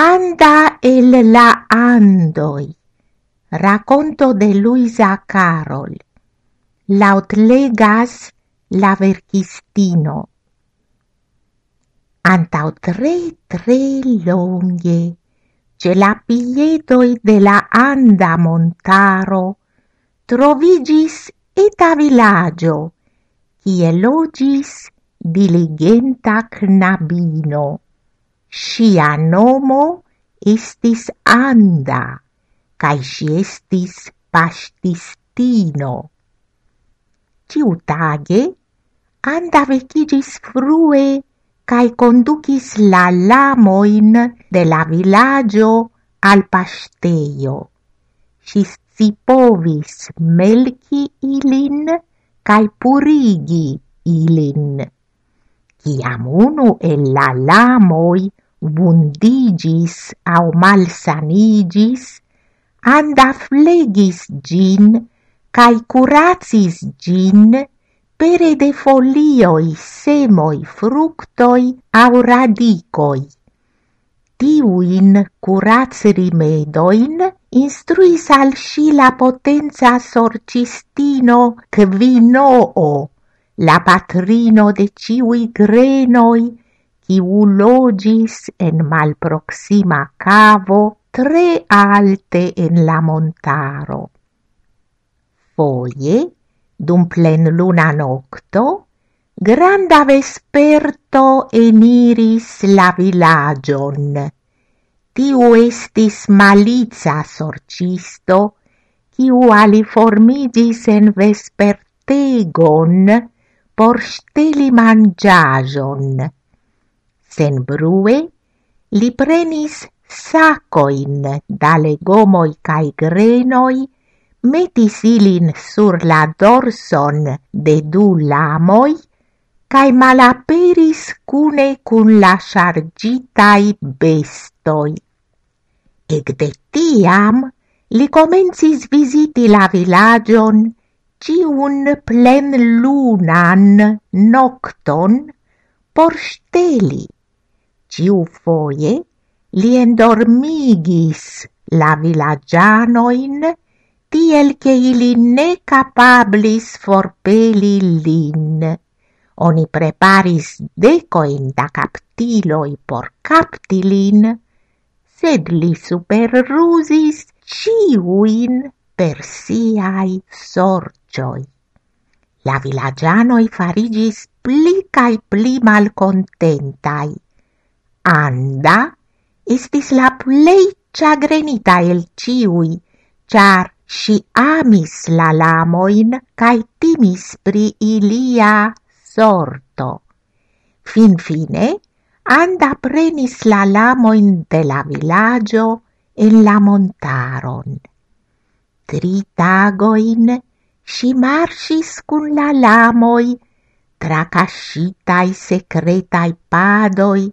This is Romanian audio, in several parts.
Anda el la andoi. Racconto de Luisa Carol. Lautlegas la verkistino. Antau tre tre longe, ce la piedoi de la anda montaro, trovigis eta villaggio, kie logis diligenta knabino. Sia nomo estis Anda, kaj ŝi estis paŝtistino. Ĉiutage Anda vekiĝis frue kaj kondukis la lamojn de la vilaĝo al paŝtejo. Si scipovis melki ilin kaj purigi ilin. Kiam unu el la lamoj vundigis au malsanigis, anda flegis gin, cae curacis gin, pere de folioi, semoi, fructoi au radicoi. Tiuin curats rimedoin instruis al si la potenza sorcistino Quinoo, la patrino de ciui grenoi, quiu logis en malproxima cavo tre alte en la montaro. Foie, dum plen luna nocto, granda vesperto eniris la villagion. Tiu estis malica sorcisto, quiu aliformigis en vespertegon, por steli mangiajon. Sen brue, li prenis sacoin da legomoi cae grenoi, metis ilin sur la dorson de du lamoi, cae malaperis cune cun la chargitai bestoi. Ec de tiam li comencis visiti la villagion ciun plen lunan nocton por steli. Ciu foie li endormigis la villagianoin tiel che ili ne capablis forpeli lin. Oni preparis decoin da captiloi por captilin, sed li superrusis ciuin per siai sorcioi. La villagianoi farigis pli cae pli malcontentai. Anda estis la plei chagrenita el ciui, char si amis la lamoin cae timis pri ilia sorto. Fin fine, anda prenis la lamoin de la villaggio en la montaron tri tagoin si marsis cun la lamoi, tra cascitai secretai padoi,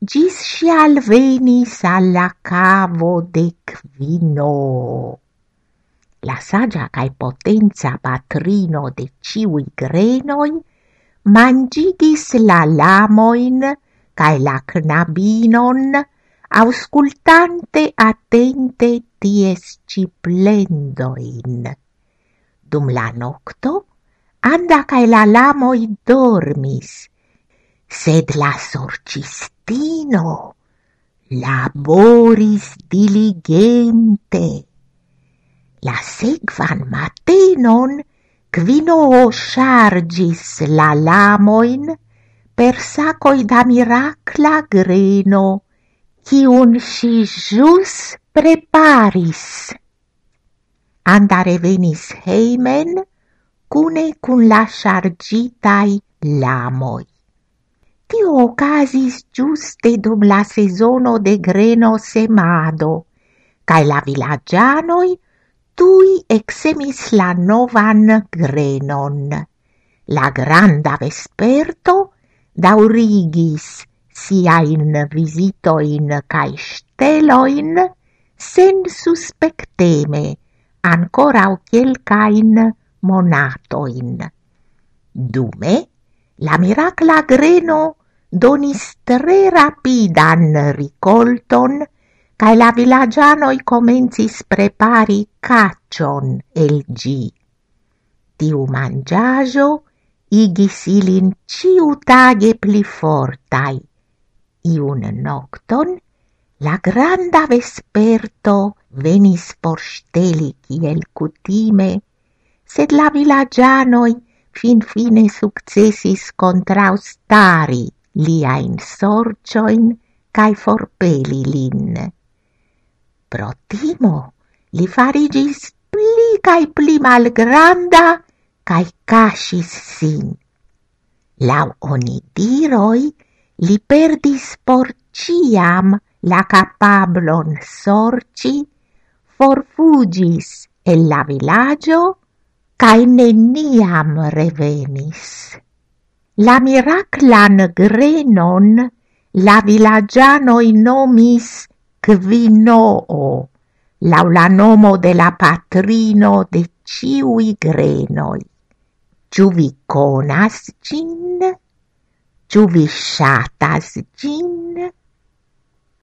gis si alvenis alla cavo de Quino. La sagia cae potenza patrino de ciui grenoi mangigis la lamoin cae la knabinon auscultante attente ties ciplendoin. Dum la nocto, anda cae la lamoi dormis, sed la sorcistino laboris diligente. La segvan matenon quino chargis la lamoin per sacoi da miracla greno, ciun si jus preparis. Andare venis heimen, cune cun la chargitai lamoi. Tio ocasis giuste dum la sezono de greno semado, cae la villagianoi tui exemis la novan grenon. La granda vesperto daurigis siain visitoin cae steloin sen suspecteme ancora o quelcain monatoin. Dume, la miracla greno donis tre rapidan ricolton cae la villagianoi comencis prepari cacion el gi. Tiu mangiajo igis ilin ciu tage pli fortai. Iun nocton, la granda vesperto venis por steli kiel cutime, sed la villagianoi fin fine successis contraustari liain sorcioin cae forpeli lin. Pro timo li farigis pli cae pli malgranda cae casis sin. Lau onidiroi li perdis por ciam la capablon sorci, forfugis el la villaggio cae neniam revenis. La miraclan grenon la villagianoi nomis Quinoo, lau la nomo de la patrino de ciui grenoi. Ciu vi conas gin? Ciu vi shatas gin?